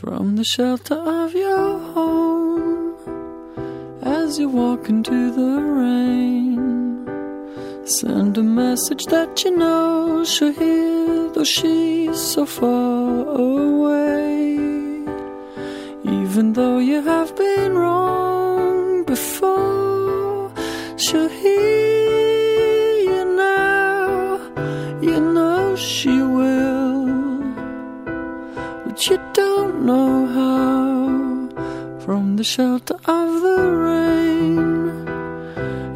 from the shelter of your home as you walk into the rain. Send a message that you know she'll hear, though she's so far away. Even though you have been wrong before, she'll hear don't know how. From the shelter of the rain,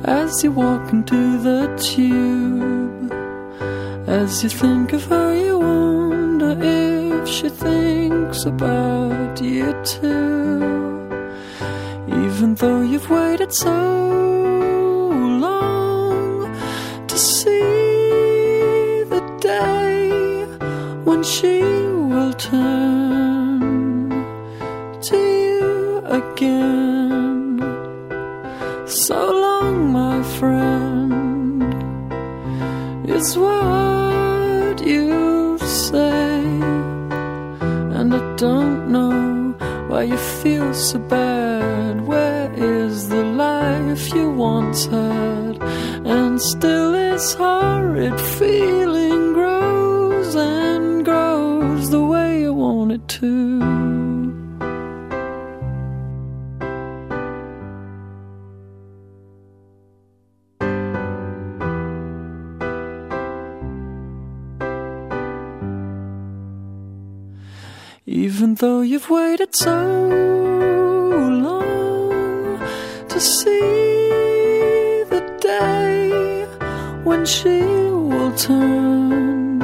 as you walk into the tube, as you think of her, you wonder if she thinks about you too. Even though you've waited so long to see the day when she will turn again. So long, my friend, it's what you say. And I don't know why you feel so bad. Where is the life you once had? And still, this horrid feeling grows and grows the way you want it to. Even though you've waited so long to see the day when she will turn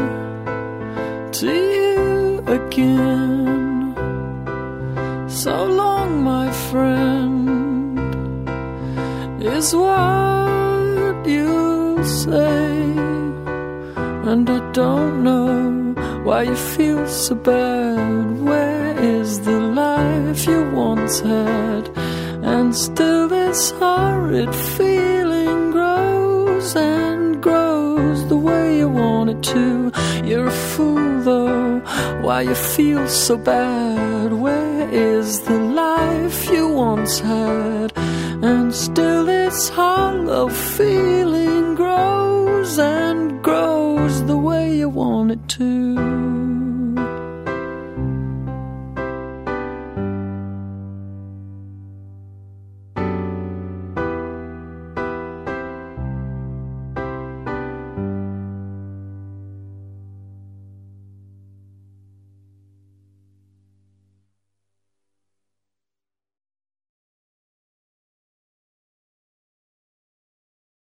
to you again. So long, my friend, is what you say. And I don't know why you feel so bad. Where is the life you once had? And still, this horrid feeling grows and grows the way you want it to. You're a fool, though. Why you feel so bad? Where is the life you once had? And still, this hollow feeling grows and to.